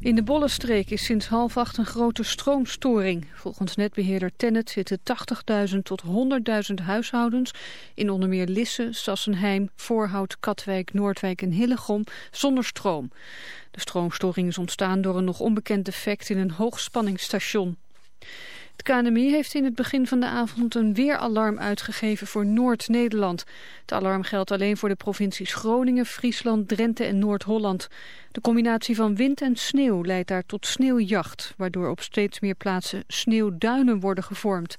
In de Bollenstreek is sinds half acht een grote stroomstoring. Volgens netbeheerder Tennet zitten 80.000 tot 100.000 huishoudens... in onder meer Lisse, Sassenheim, Voorhout, Katwijk, Noordwijk en Hillegom zonder stroom. De stroomstoring is ontstaan door een nog onbekend defect in een hoogspanningsstation. Het KNMI heeft in het begin van de avond een weeralarm uitgegeven voor Noord-Nederland. Het alarm geldt alleen voor de provincies Groningen, Friesland, Drenthe en Noord-Holland. De combinatie van wind en sneeuw leidt daar tot sneeuwjacht, waardoor op steeds meer plaatsen sneeuwduinen worden gevormd.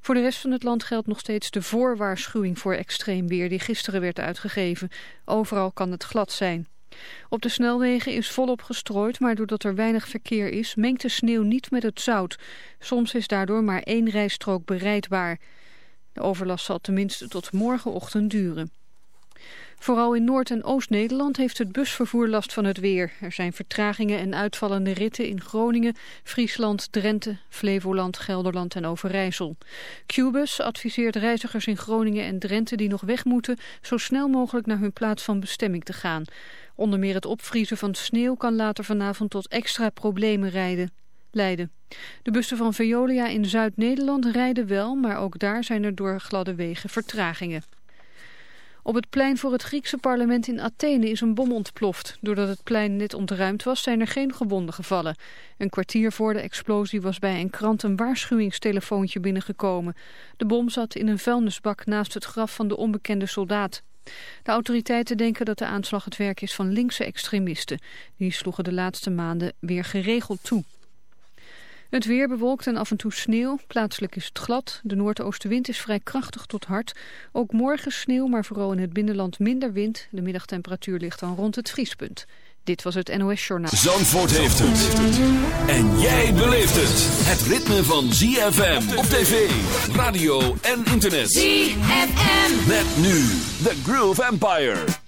Voor de rest van het land geldt nog steeds de voorwaarschuwing voor extreem weer die gisteren werd uitgegeven. Overal kan het glad zijn. Op de snelwegen is volop gestrooid, maar doordat er weinig verkeer is, mengt de sneeuw niet met het zout. Soms is daardoor maar één rijstrook bereidbaar. De overlast zal tenminste tot morgenochtend duren. Vooral in Noord- en Oost-Nederland heeft het busvervoer last van het weer. Er zijn vertragingen en uitvallende ritten in Groningen, Friesland, Drenthe, Flevoland, Gelderland en Overijssel. Qbus adviseert reizigers in Groningen en Drenthe die nog weg moeten... zo snel mogelijk naar hun plaats van bestemming te gaan. Onder meer het opvriezen van sneeuw kan later vanavond tot extra problemen rijden. Leiden. De bussen van Veolia in Zuid-Nederland rijden wel, maar ook daar zijn er door gladde wegen vertragingen. Op het plein voor het Griekse parlement in Athene is een bom ontploft. Doordat het plein net ontruimd was, zijn er geen gewonden gevallen. Een kwartier voor de explosie was bij een krant een waarschuwingstelefoontje binnengekomen. De bom zat in een vuilnisbak naast het graf van de onbekende soldaat. De autoriteiten denken dat de aanslag het werk is van linkse extremisten. Die sloegen de laatste maanden weer geregeld toe. Het weer bewolkt en af en toe sneeuw. Plaatselijk is het glad. De noordoostenwind is vrij krachtig tot hard. Ook morgen sneeuw, maar vooral in het binnenland minder wind. De middagtemperatuur ligt dan rond het vriespunt. Dit was het NOS Journaal. Zandvoort heeft het. En jij beleeft het. Het ritme van ZFM op tv, radio en internet. ZFM. Met nu The Groove Empire.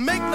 Make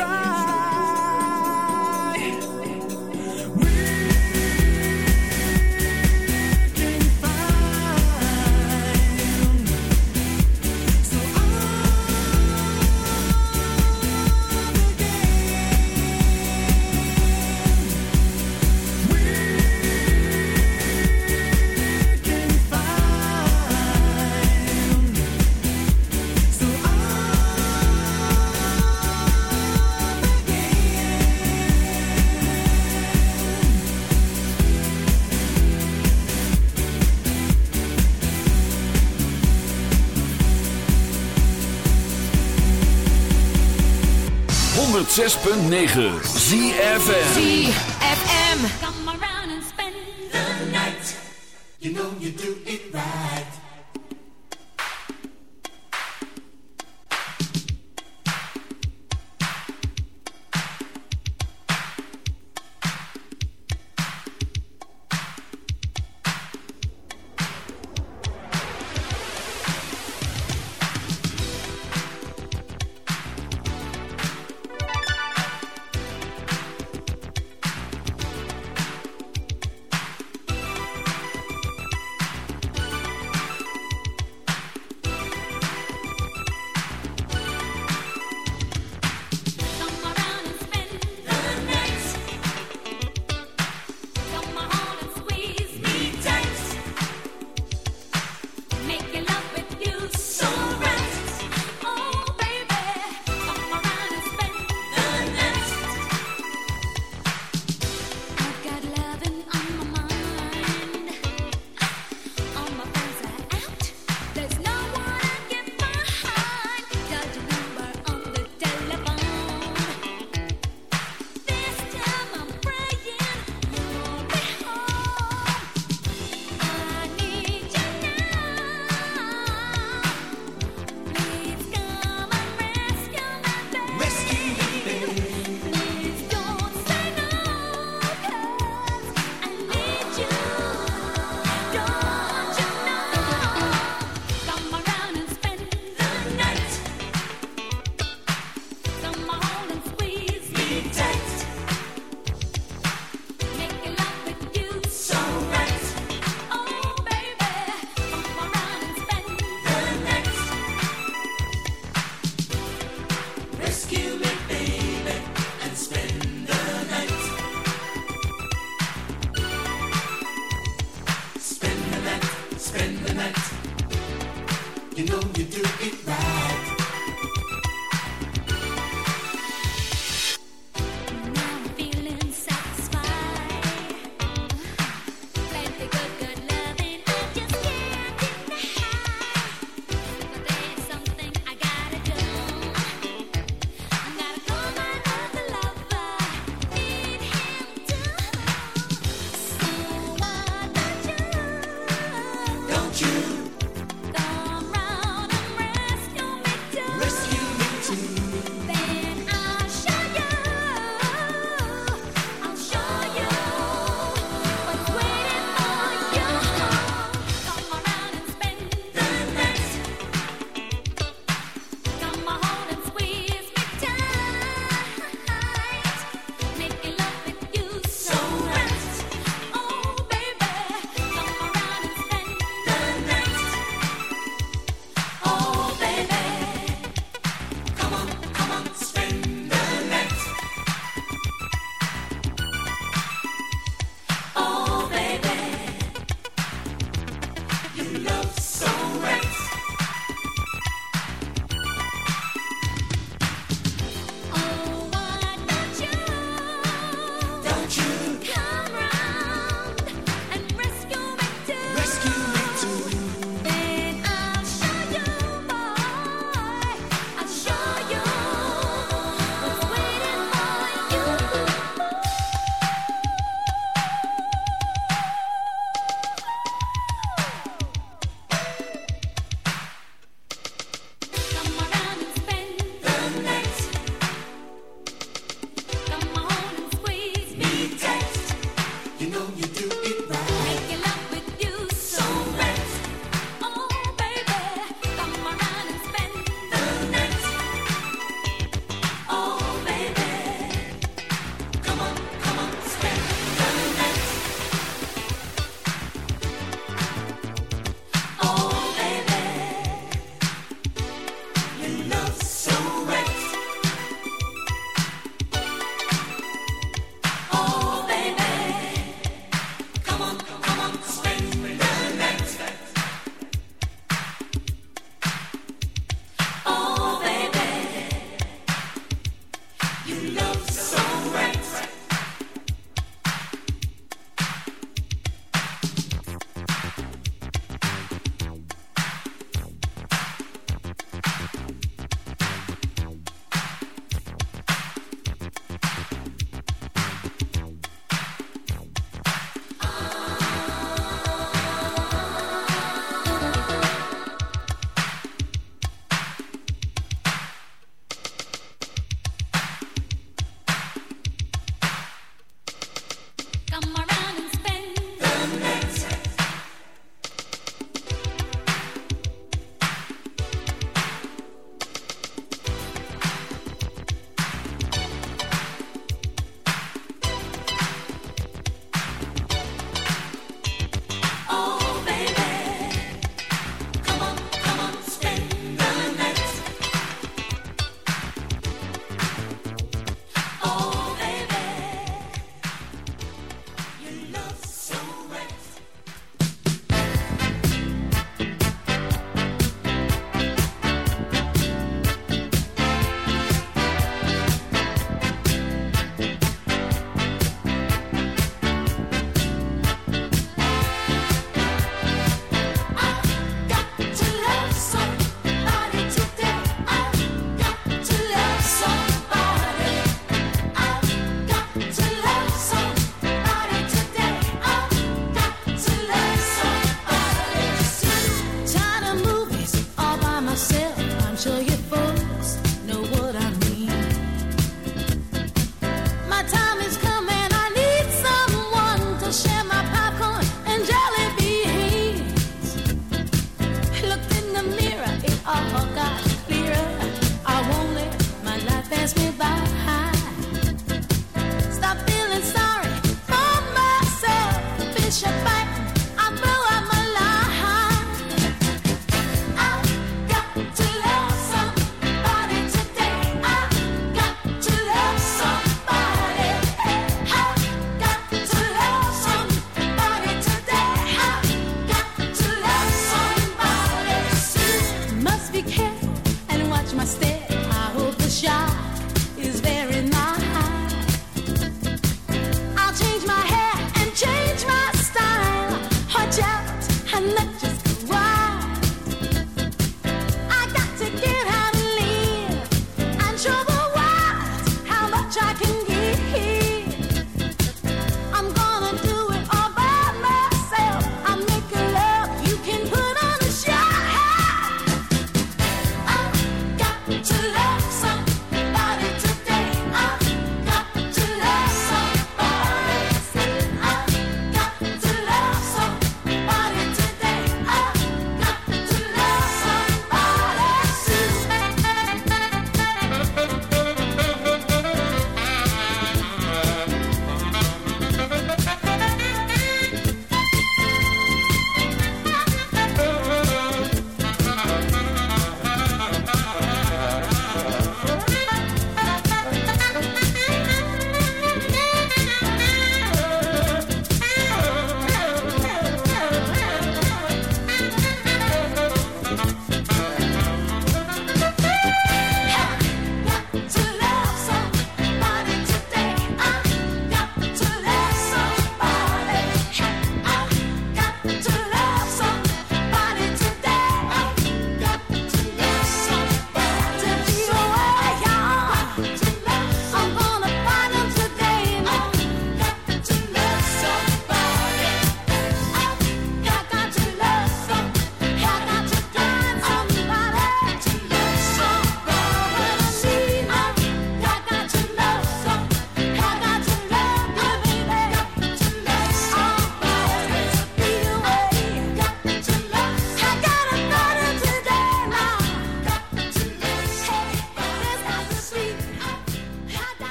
try. 106.9 ZFM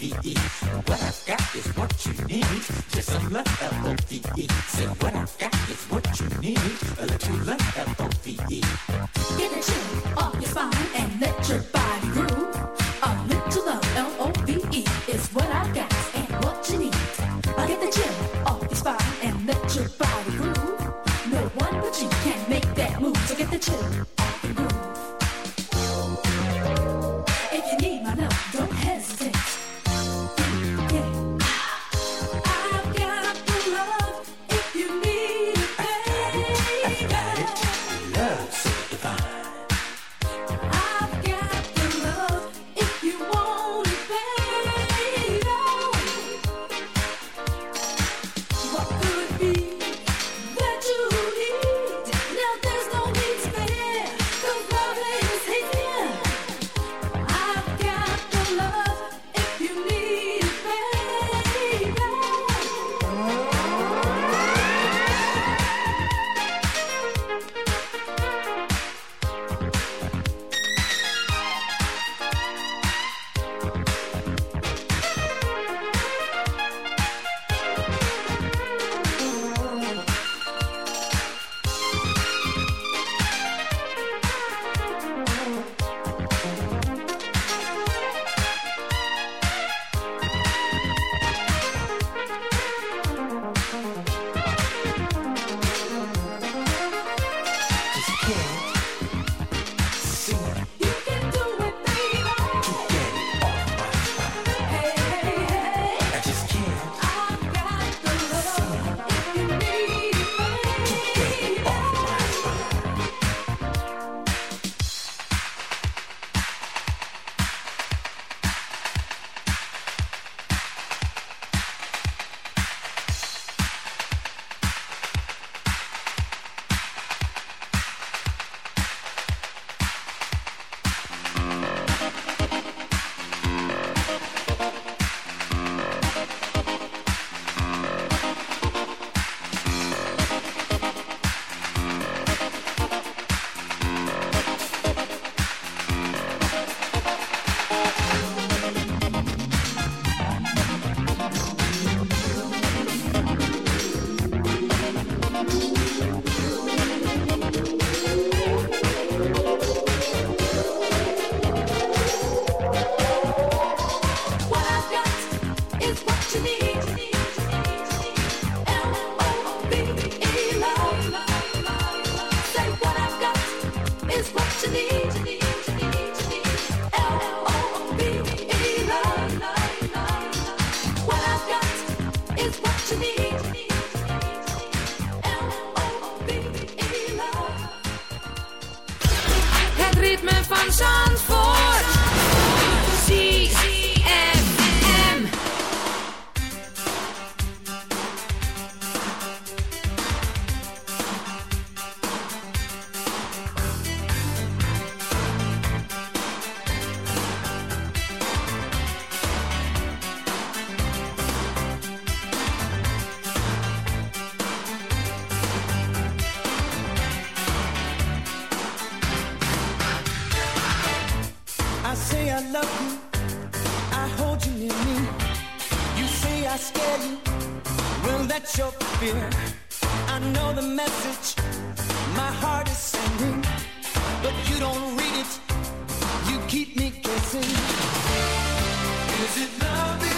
L-O-V-E. What I've got is what you need. Just some love, L-O-V-E. Say what I've got is what you need. A little love, L-O-V-E. Get a chill off your spine and let your body groove. A little love, L-O-V-E, is what I've got and what you need. I get the chill off your spine and let your body groove. No one but you can make that move. So get the chill. scare? Will that your fear? I know the message my heart is sending, but you don't read it. You keep me guessing. Is it love?